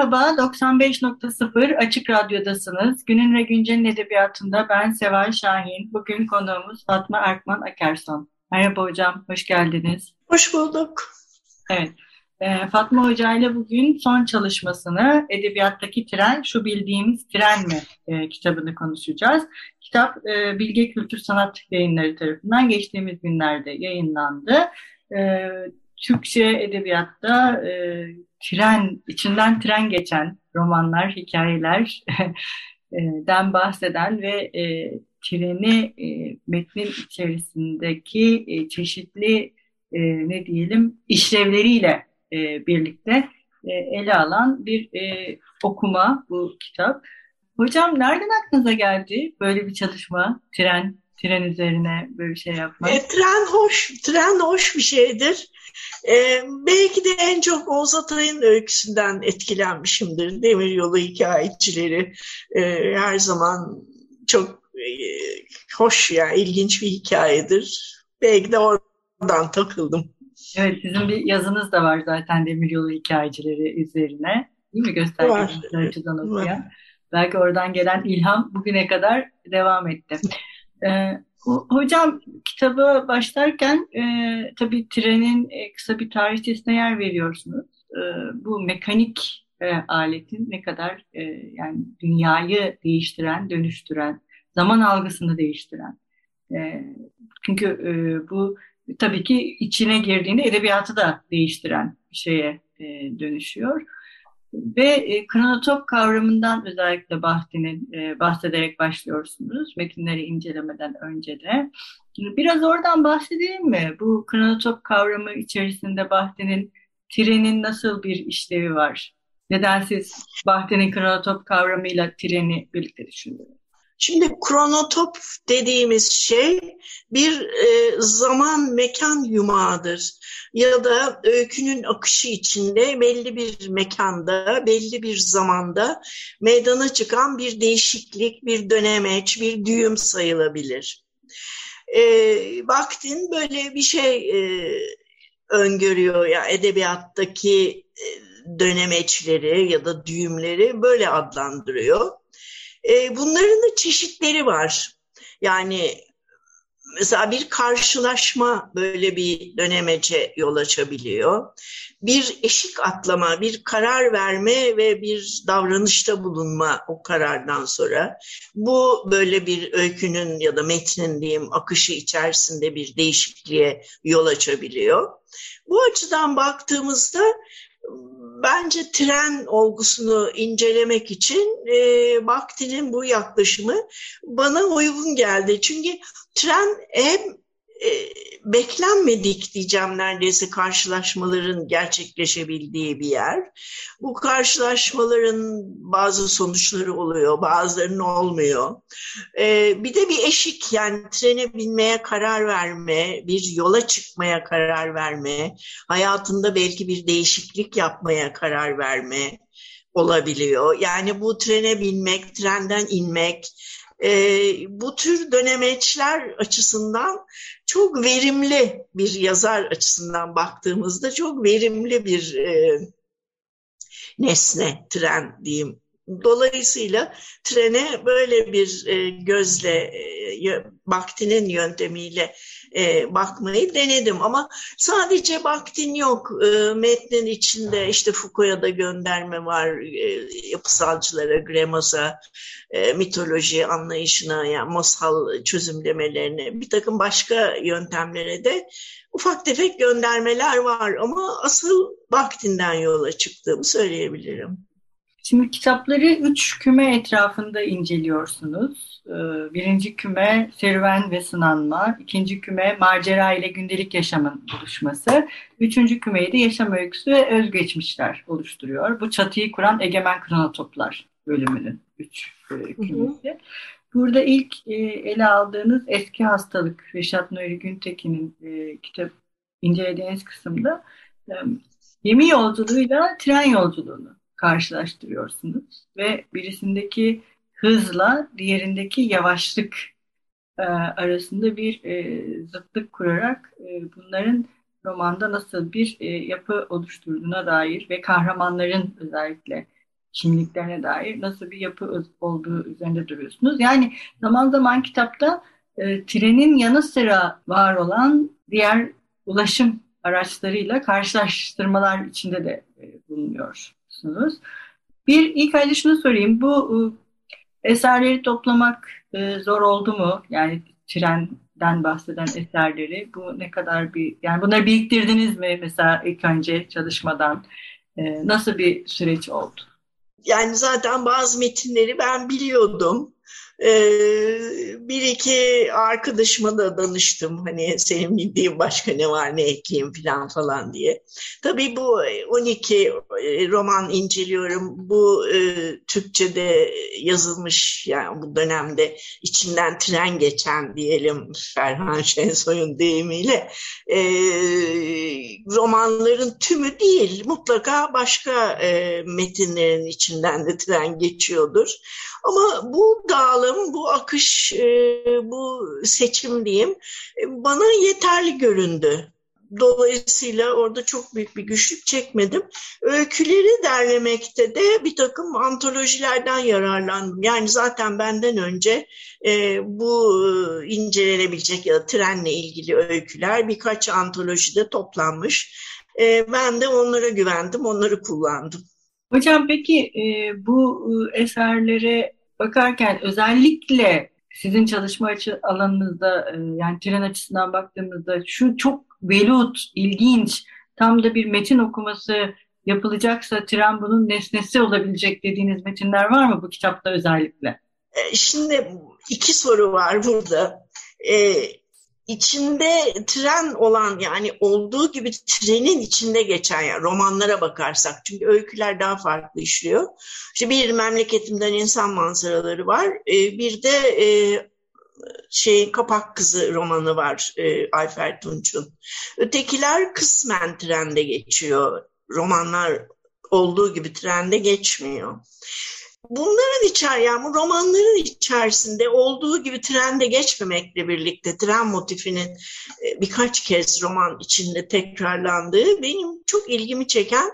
Merhaba, 95.0 Açık Radyo'dasınız. Günün ve Güncel'in edebiyatında ben Seval Şahin. Bugün konuğumuz Fatma Erkman Akerson. Merhaba hocam, hoş geldiniz. Hoş bulduk. Evet, e, Fatma Hoca ile bugün son çalışmasını Edebiyattaki Tren, Şu Bildiğimiz Tren mi e, kitabını konuşacağız. Kitap e, Bilge Kültür Sanat Yayınları tarafından geçtiğimiz günlerde yayınlandı. E, Türkçe edebiyatta e, tren, içinden tren geçen romanlar, hikayeler den bahseden ve e, treni e, metnin içerisindeki e, çeşitli e, ne diyelim işlevleriyle e, birlikte e, ele alan bir e, okuma bu kitap. Hocam nereden aklınıza geldi böyle bir çalışma, tren, tren üzerine böyle şey yapmak? E, tren hoş, tren hoş bir şeydir. E, belki de en çok Oğuz Atay'ın öyküsünden etkilenmişimdir. Demiryolu hikayecileri e, her zaman çok e, hoş ya, yani, ilginç bir hikayedir. Belki de oradan takıldım. Evet, sizin bir yazınız da var zaten Demiryolu hikayecileri üzerine. Değil mi? Göstergeler açıdan okuyan. Belki oradan gelen ilham bugüne kadar devam etti. Ee, hocam kitaba başlarken e, tabii trenin e, kısa bir tarihçesine yer veriyorsunuz. E, bu mekanik e, aletin ne kadar e, yani dünyayı değiştiren, dönüştüren, zaman algısını değiştiren. E, çünkü e, bu tabii ki içine girdiğinde edebiyatı da değiştiren bir şeye e, dönüşüyor. Ve e, kronotop kavramından özellikle Bahti'nin e, bahsederek başlıyorsunuz metinleri incelemeden önce de. Biraz oradan bahsedelim mi? Bu kronotop kavramı içerisinde Bahti'nin trenin nasıl bir işlevi var? Neden siz Bahti'nin kronotop kavramıyla treni birlikte düşündünüz? Şimdi kronotop dediğimiz şey bir e, zaman mekan yumağıdır. Ya da öykünün akışı içinde belli bir mekanda, belli bir zamanda meydana çıkan bir değişiklik, bir dönemeç, bir düğüm sayılabilir. E, Bakhtin böyle bir şey e, öngörüyor ya edebiyattaki e, dönemeçleri ya da düğümleri böyle adlandırıyor. E, bunların da çeşitleri var. Yani mesela bir karşılaşma böyle bir dönemece yol açabiliyor. Bir eşik atlama, bir karar verme ve bir davranışta bulunma o karardan sonra. Bu böyle bir öykünün ya da metnin diyeyim akışı içerisinde bir değişikliğe yol açabiliyor. Bu açıdan baktığımızda bence tren olgusunu incelemek için e, Bakhtin'in bu yaklaşımı bana uygun geldi. Çünkü tren hem beklenmedik diyeceğim neredeyse karşılaşmaların gerçekleşebildiği bir yer. Bu karşılaşmaların bazı sonuçları oluyor, bazılarının olmuyor. E, bir de bir eşik yani trene binmeye karar verme, bir yola çıkmaya karar verme, hayatında belki bir değişiklik yapmaya karar verme olabiliyor. Yani bu trene binmek, trenden inmek, e, bu tür dönemeçler açısından çok verimli bir yazar açısından baktığımızda çok verimli bir e, nesne tren diyeyim. Dolayısıyla trene böyle bir e, gözle e, Bakhtin'in yöntemiyle e, bakmayı denedim ama sadece Bakhtin yok. E, metnin içinde işte Foucault'a da gönderme var e, yapısalcılara, Gremos'a, e, mitoloji anlayışına, yani masal çözümlemelerine, bir takım başka yöntemlere de ufak tefek göndermeler var ama asıl Bakhtin'den yola çıktığımı söyleyebilirim. Şimdi kitapları üç küme etrafında inceliyorsunuz. Ee, birinci küme serüven ve sınanma, ikinci küme macera ile gündelik yaşamın buluşması, üçüncü kümeyi de yaşam öyküsü ve özgeçmişler oluşturuyor. Bu çatıyı kuran Egemen Kronotoplar bölümünün üç e, kümesi. Burada ilk e, ele aldığınız eski hastalık Reşat Nuri Güntekin'in e, kitap incelediğiniz kısımda gemi yolculuğuyla tren yolculuğunu karşılaştırıyorsunuz ve birisindeki hızla diğerindeki yavaşlık e, arasında bir e, zıtlık kurarak e, bunların romanda nasıl bir e, yapı oluşturduğuna dair ve kahramanların özellikle kimliklerine dair nasıl bir yapı olduğu üzerinde duruyorsunuz. Yani zaman zaman kitapta e, trenin yanı sıra var olan diğer ulaşım araçlarıyla karşılaştırmalar içinde de e, bulunuyorsunuz. Bir ilk önce şunu sorayım. Bu e, eserleri toplamak e, zor oldu mu? Yani trenden bahseden eserleri. Bu ne kadar bir yani bunları biriktirdiniz mi mesela ilk önce çalışmadan? E, nasıl bir süreç oldu? Yani zaten bazı metinleri ben biliyordum. Ee, bir iki arkadaşıma da danıştım. Hani senin bildiğin başka ne var ne ekleyeyim falan falan diye. Tabii bu 12 e, roman inceliyorum. Bu e, Türkçe'de yazılmış yani bu dönemde içinden tren geçen diyelim Ferhan Şensoy'un deyimiyle e, romanların tümü değil. Mutlaka başka metinlerin içinden de tren geçiyordur. Ama bu dağılım, bu akış, e, bu seçim diyeyim e, bana yeterli göründü. Dolayısıyla orada çok büyük bir güçlük çekmedim. Öyküleri derlemekte de bir takım antolojilerden yararlandım. Yani zaten benden önce e, bu e, incelenebilecek ya da trenle ilgili öyküler birkaç antolojide toplanmış. E, ben de onlara güvendim, onları kullandım. Hocam peki e, bu eserlere bakarken özellikle sizin çalışma alanınızda e, yani tren açısından baktığımızda şu çok velut, ilginç, tam da bir metin okuması yapılacaksa tren bunun nesnesi olabilecek dediğiniz metinler var mı bu kitapta özellikle? E, şimdi iki soru var burada. Ee, içinde tren olan yani olduğu gibi trenin içinde geçen yani romanlara bakarsak çünkü öyküler daha farklı işliyor. İşte bir memleketimden insan manzaraları var. Ee, bir de şey Kapak Kızı romanı var e, Ayfer Tunç'un. Ötekiler kısmen trende geçiyor. Romanlar olduğu gibi trende geçmiyor. Bunların içer yani bu romanların içerisinde olduğu gibi trende geçmemekle birlikte tren motifinin e, birkaç kez roman içinde tekrarlandığı benim çok ilgimi çeken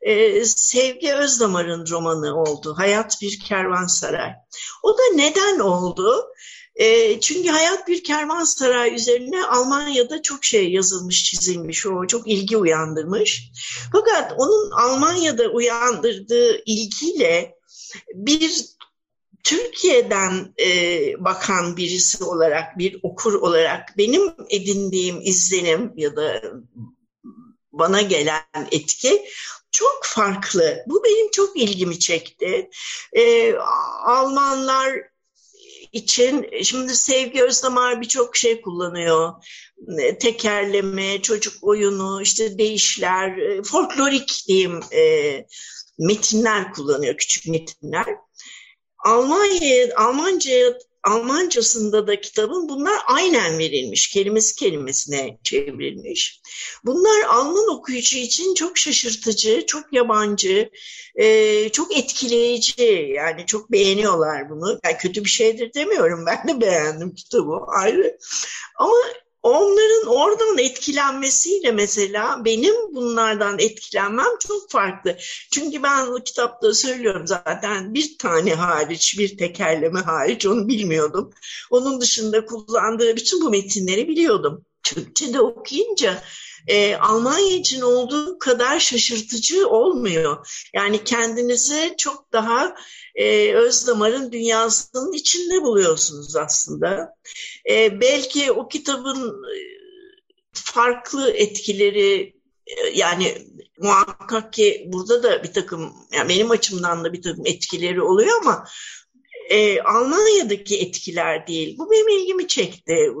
e, Sevgi Özdamar'ın romanı oldu. Hayat bir kervansaray. O da neden oldu? E, çünkü Hayat bir kervansaray üzerine Almanya'da çok şey yazılmış, çizilmiş. O çok ilgi uyandırmış. Fakat onun Almanya'da uyandırdığı ilgiyle bir Türkiye'den e, bakan birisi olarak, bir okur olarak benim edindiğim izlenim ya da bana gelen etki çok farklı. Bu benim çok ilgimi çekti. E, Almanlar için şimdi Sevgi Özdamar birçok şey kullanıyor. E, tekerleme, çocuk oyunu, işte değişler, e, folklorik diyeyim e, metinler kullanıyor, küçük metinler. Almanya, Almanca Almancasında da kitabın bunlar aynen verilmiş, kelimesi kelimesine çevrilmiş. Bunlar Alman okuyucu için çok şaşırtıcı, çok yabancı, e, çok etkileyici. Yani çok beğeniyorlar bunu. Yani kötü bir şeydir demiyorum, ben de beğendim kitabı ayrı. Ama onların oradan etkilenmesiyle mesela benim bunlardan etkilenmem çok farklı. Çünkü ben bu kitapta söylüyorum zaten bir tane hariç, bir tekerleme hariç onu bilmiyordum. Onun dışında kullandığı bütün bu metinleri biliyordum. Türkçe'de okuyunca e, Almanya için olduğu kadar şaşırtıcı olmuyor. Yani kendinizi çok daha e, Özdamar'ın dünyasının içinde buluyorsunuz aslında. E, belki o kitabın e, farklı etkileri yani muhakkak ki burada da bir takım yani benim açımdan da bir takım etkileri oluyor ama e, Almanya'daki etkiler değil. Bu benim ilgimi çekti.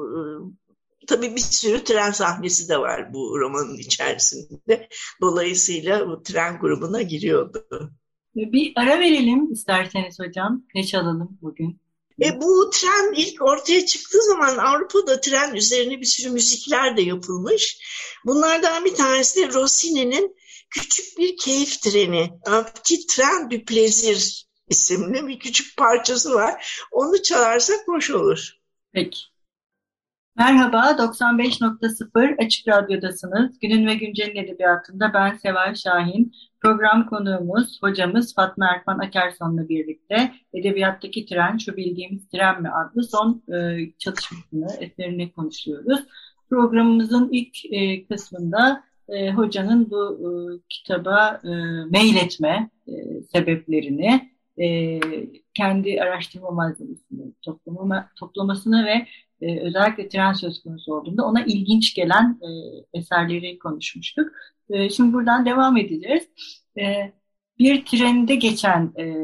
Tabii bir sürü tren sahnesi de var bu romanın içerisinde. Dolayısıyla bu tren grubuna giriyordu. Bir ara verelim isterseniz hocam. Ne çalalım bugün? E, bu tren ilk ortaya çıktığı zaman Avrupa'da tren üzerine bir sürü müzikler de yapılmış. Bunlardan bir tanesi de Rossini'nin Küçük Bir Keyif Treni, Petit Tren du Plaisir isimli bir küçük parçası var. Onu çalarsak hoş olur. Peki. Merhaba, 95.0 Açık Radyo'dasınız. Günün ve Güncel'in edebiyatında ben Seval Şahin. Program konuğumuz, hocamız Fatma Erkan Akerson'la birlikte Edebiyattaki Tren, Şu Bildiğimiz Tren mi adlı son e, çalışmasını, eserini konuşuyoruz. Programımızın ilk e, kısmında e, hocanın bu e, kitaba e, mail etme e, sebeplerini, e, kendi araştırma malzemesini toplama, toplamasını ve e, özellikle tren söz konusu olduğunda ona ilginç gelen e, eserleri konuşmuştuk. E, şimdi buradan devam edeceğiz. E, bir trende geçen e,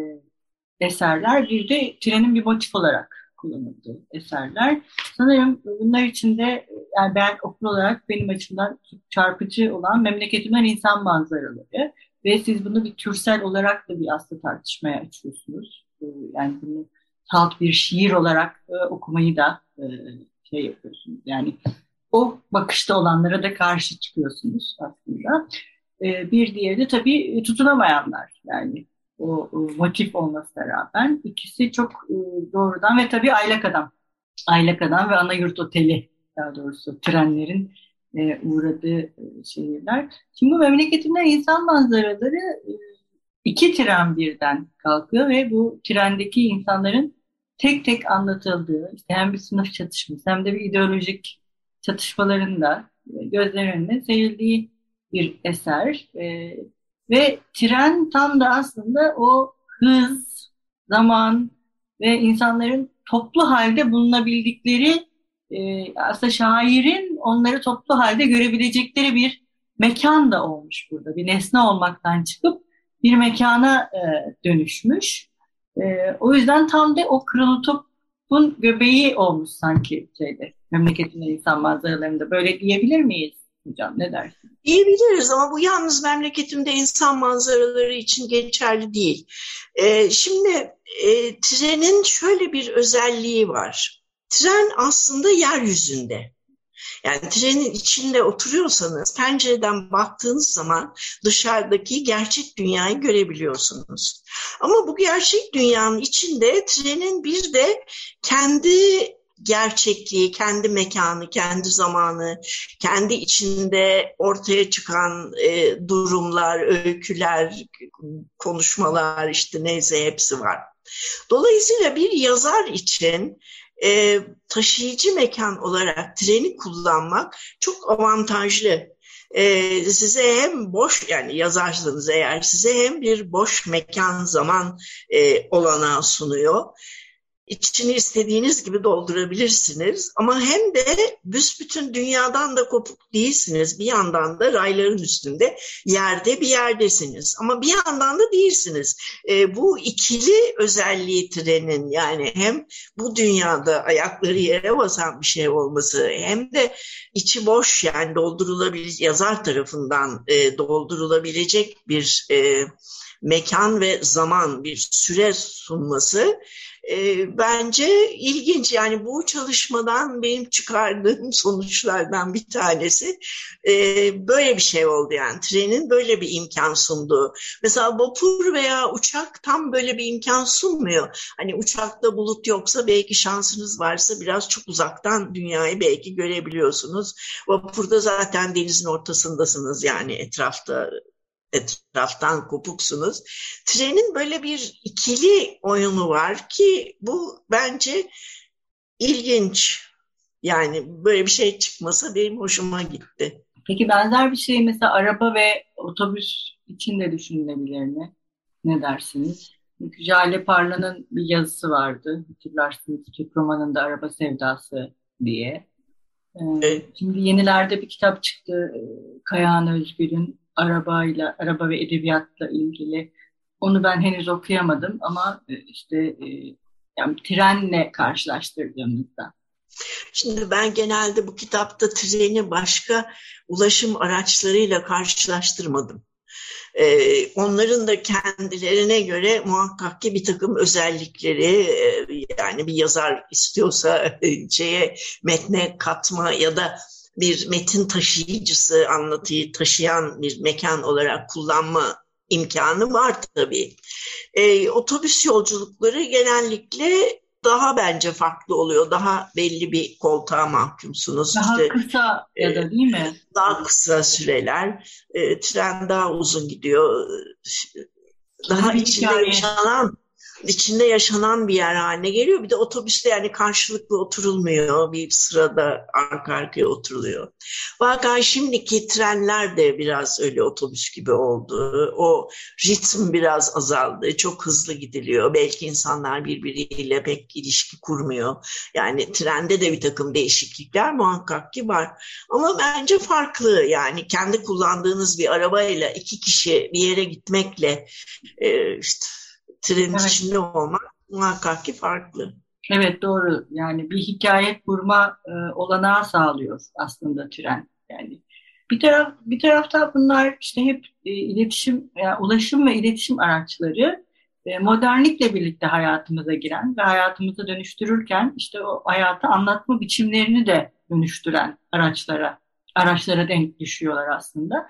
eserler, bir de trenin bir motif olarak kullanıldığı eserler. Sanırım bunlar içinde yani ben okul olarak benim açımdan çarpıcı olan memleketimden insan manzaraları ve siz bunu bir türsel olarak da bir aslında tartışmaya açıyorsunuz. E, yani bunu salt bir şiir olarak e, okumayı da e, şey yapıyorsunuz. Yani o bakışta olanlara da karşı çıkıyorsunuz aslında. E, bir diğeri de tabii tutunamayanlar. Yani o, o motif olmasına rağmen ikisi çok e, doğrudan ve tabii aylak adam. Aylak adam ve ana yurt oteli daha doğrusu trenlerin e, uğradığı e, şehirler. Şimdi bu memleketimden insan manzaraları e, iki tren birden kalkıyor ve bu trendeki insanların tek tek anlatıldığı, işte hem bir sınıf çatışması hem de bir ideolojik çatışmaların da e, gözler önüne serildiği bir eser. E, ve tren tam da aslında o hız, zaman ve insanların toplu halde bulunabildikleri e, aslında şairin onları toplu halde görebilecekleri bir mekan da olmuş burada. Bir nesne olmaktan çıkıp bir mekana e, dönüşmüş. E, o yüzden tam da o kırılı topun göbeği olmuş sanki şeyde memleketin insan manzaralarında. Böyle diyebilir miyiz hocam? Ne dersin? Diyebiliriz ama bu yalnız memleketimde insan manzaraları için geçerli değil. E, şimdi e, trenin şöyle bir özelliği var. Tren aslında yeryüzünde. Yani trenin içinde oturuyorsanız pencereden baktığınız zaman dışarıdaki gerçek dünyayı görebiliyorsunuz. Ama bu gerçek dünyanın içinde trenin bir de kendi gerçekliği, kendi mekanı, kendi zamanı, kendi içinde ortaya çıkan e, durumlar, öyküler, konuşmalar işte neyse hepsi var. Dolayısıyla bir yazar için e, taşıyıcı mekan olarak treni kullanmak çok avantajlı. E, size hem boş yani yazarsanız eğer size hem bir boş mekan zaman e, olanağı sunuyor içini istediğiniz gibi doldurabilirsiniz. Ama hem de büsbütün dünyadan da kopuk değilsiniz. Bir yandan da rayların üstünde yerde bir yerdesiniz. Ama bir yandan da değilsiniz. E, bu ikili özelliği trenin yani hem bu dünyada ayakları yere basan bir şey olması hem de içi boş yani doldurulabilir yazar tarafından e, doldurulabilecek bir e, mekan ve zaman bir süre sunması e, bence ilginç. Yani bu çalışmadan benim çıkardığım sonuçlardan bir tanesi e, böyle bir şey oldu yani. Trenin böyle bir imkan sunduğu. Mesela vapur veya uçak tam böyle bir imkan sunmuyor. Hani uçakta bulut yoksa belki şansınız varsa biraz çok uzaktan dünyayı belki görebiliyorsunuz. Vapurda zaten denizin ortasındasınız yani etrafta etraftan kopuksunuz. Trenin böyle bir ikili oyunu var ki bu bence ilginç. Yani böyle bir şey çıkmasa benim hoşuma gitti. Peki benzer bir şey mesela araba ve otobüs için de düşünülebilir mi? Ne dersiniz? Çünkü Jale Parla'nın bir yazısı vardı. Hatırlarsınız Türk romanında Araba Sevdası diye. Ee, evet. Şimdi yenilerde bir kitap çıktı. Kayahan Özgür'ün arabayla, araba ve edebiyatla ilgili. Onu ben henüz okuyamadım ama e, işte e, yani trenle karşılaştırdığımızda. Şimdi ben genelde bu kitapta treni başka ulaşım araçlarıyla karşılaştırmadım. Ee, onların da kendilerine göre muhakkak ki bir takım özellikleri e, yani bir yazar istiyorsa e, şeye metne katma ya da bir metin taşıyıcısı anlatıyı taşıyan bir mekan olarak kullanma imkanı var tabii. E, otobüs yolculukları genellikle daha bence farklı oluyor. Daha belli bir koltuğa mahkumsunuz. Daha işte, kısa ya da değil mi? Daha kısa süreler. E, tren daha uzun gidiyor. Daha içinde yaşanan içinde yaşanan bir yer haline geliyor. Bir de otobüste yani karşılıklı oturulmuyor. Bir sırada arka arkaya oturuluyor. Fakat şimdiki trenler de biraz öyle otobüs gibi oldu. O ritim biraz azaldı. Çok hızlı gidiliyor. Belki insanlar birbiriyle pek ilişki kurmuyor. Yani trende de bir takım değişiklikler muhakkak ki var. Ama bence farklı yani kendi kullandığınız bir arabayla iki kişi bir yere gitmekle e, işte trenin evet. içinde olmak muhakkak ki farklı. Evet doğru. Yani bir hikaye kurma e, olanağı sağlıyor aslında tren. Yani bir taraf bir tarafta bunlar işte hep e, iletişim, yani ulaşım ve iletişim araçları e, modernlikle birlikte hayatımıza giren ve hayatımızı dönüştürürken işte o hayatı anlatma biçimlerini de dönüştüren araçlara araçlara denk düşüyorlar aslında.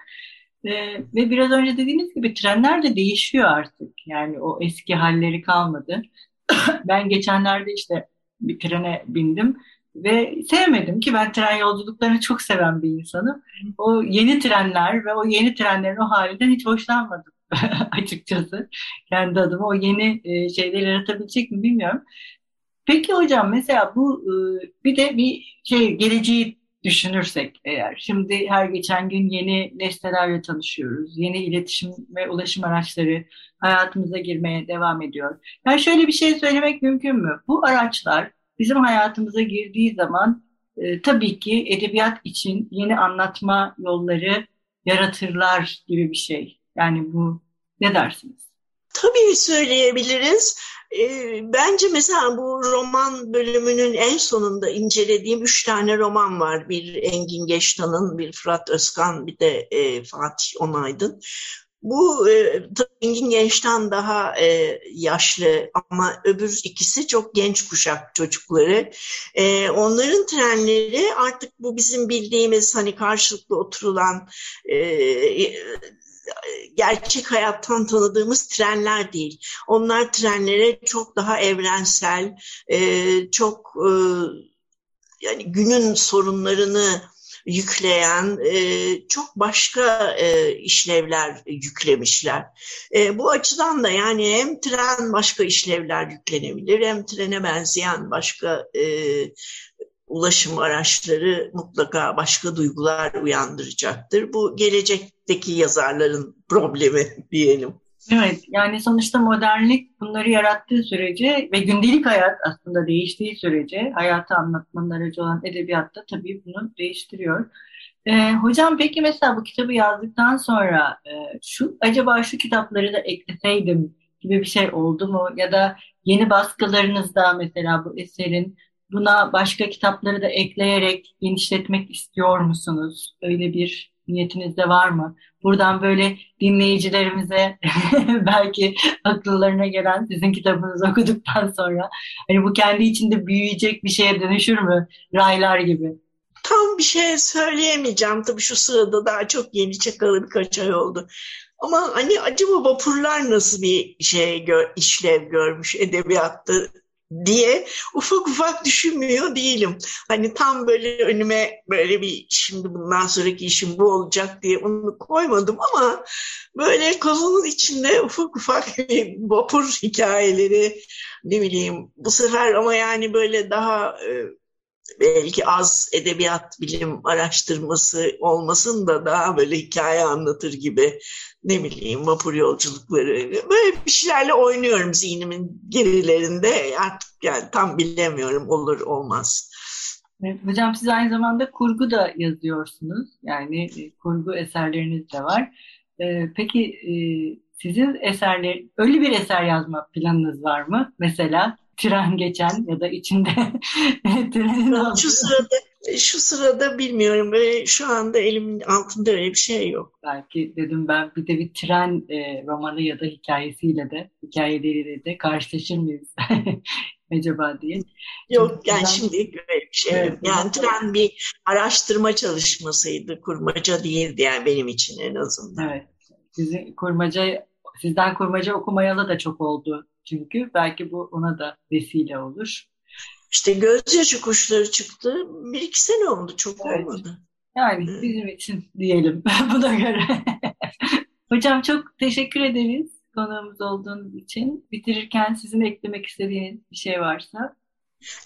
E, ve biraz önce dediğiniz gibi trenler de değişiyor artık. Yani o eski halleri kalmadı. ben geçenlerde işte bir trene bindim ve sevmedim ki ben tren yolculuklarını çok seven bir insanım. O yeni trenler ve o yeni trenlerin o halinden hiç hoşlanmadım açıkçası. Kendi adıma o yeni e, şeyleri yaratabilecek mi bilmiyorum. Peki hocam mesela bu e, bir de bir şey geleceği düşünürsek eğer. Şimdi her geçen gün yeni nesnelerle tanışıyoruz. Yeni iletişim ve ulaşım araçları hayatımıza girmeye devam ediyor. Yani şöyle bir şey söylemek mümkün mü? Bu araçlar bizim hayatımıza girdiği zaman e, tabii ki edebiyat için yeni anlatma yolları yaratırlar gibi bir şey. Yani bu ne dersiniz? Tabii söyleyebiliriz. Ee, bence mesela bu roman bölümünün en sonunda incelediğim üç tane roman var. Bir Engin Geçtan'ın, bir Fırat Özkan, bir de e, Fatih Onaydın. Bu e, Engin Genç'ten daha e, yaşlı ama öbür ikisi çok genç kuşak çocukları. E, onların trenleri artık bu bizim bildiğimiz hani karşılıklı oturulan e, gerçek hayattan tanıdığımız trenler değil. Onlar trenlere çok daha evrensel, e, çok e, yani günün sorunlarını yükleyen e, çok başka işlevler yüklemişler. Bu açıdan da yani hem tren başka işlevler yüklenebilir hem trene benzeyen başka e, ulaşım araçları mutlaka başka duygular uyandıracaktır. Bu gelecekteki yazarların problemi diyelim. Evet, yani sonuçta modernlik bunları yarattığı sürece ve gündelik hayat aslında değiştiği sürece hayatı anlatmanın aracı olan edebiyatta tabii bunu değiştiriyor. Ee, hocam peki mesela bu kitabı yazdıktan sonra e, şu acaba şu kitapları da ekleseydim gibi bir şey oldu mu? Ya da yeni baskılarınızda mesela bu eserin buna başka kitapları da ekleyerek genişletmek istiyor musunuz? Öyle bir niyetiniz de var mı? Buradan böyle dinleyicilerimize belki akıllarına gelen sizin kitabınızı okuduktan sonra hani bu kendi içinde büyüyecek bir şeye dönüşür mü? Raylar gibi. Tam bir şey söyleyemeyeceğim. Tabii şu sırada daha çok yeni çakalı birkaç ay oldu. Ama hani acaba vapurlar nasıl bir şey gör, işlev görmüş edebiyatta diye ufak ufak düşünmüyor değilim. Hani tam böyle önüme böyle bir şimdi bundan sonraki işim bu olacak diye onu koymadım ama böyle kafamın içinde ufak ufak vapur hikayeleri ne bileyim bu sefer ama yani böyle daha e, belki az edebiyat bilim araştırması olmasın da daha böyle hikaye anlatır gibi ne bileyim vapur yolculukları böyle bir şeylerle oynuyorum zihnimin gerilerinde artık yani tam bilemiyorum olur olmaz. Hocam siz aynı zamanda kurgu da yazıyorsunuz. Yani e, kurgu eserleriniz de var. Ee, peki e, sizin eserler, öyle bir eser yazma planınız var mı? Mesela tren geçen ya da içinde trenin Şu sırada şu sırada bilmiyorum. Böyle şu anda elimin altında öyle bir şey yok. Belki dedim ben bir de bir tren e, romanı ya da hikayesiyle de hikayeleriyle de karşılaşır mıyız acaba diye. Yok yani şimdi böyle bir şey evet, yok. Yani tren bir araştırma çalışmasıydı. Kurmaca değildi yani benim için en azından. Evet. Sizin kurmaca sizden kurmaca okumayalı da çok oldu çünkü belki bu ona da vesile olur. İşte gözyaşı kuşları çıktı. Bir iki sene oldu. Çok evet. olmadı. Yani evet. bizim için diyelim buna göre. Hocam çok teşekkür ederiz konuğumuz olduğunuz için. Bitirirken sizin eklemek istediğiniz bir şey varsa.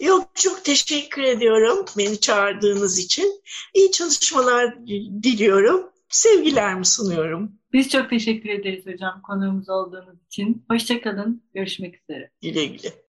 Yok çok teşekkür ediyorum beni çağırdığınız için. İyi çalışmalar diliyorum. Sevgilerimi sunuyorum. Biz çok teşekkür ederiz hocam konuğumuz olduğunuz için. Hoşçakalın. Görüşmek üzere. Güle güle.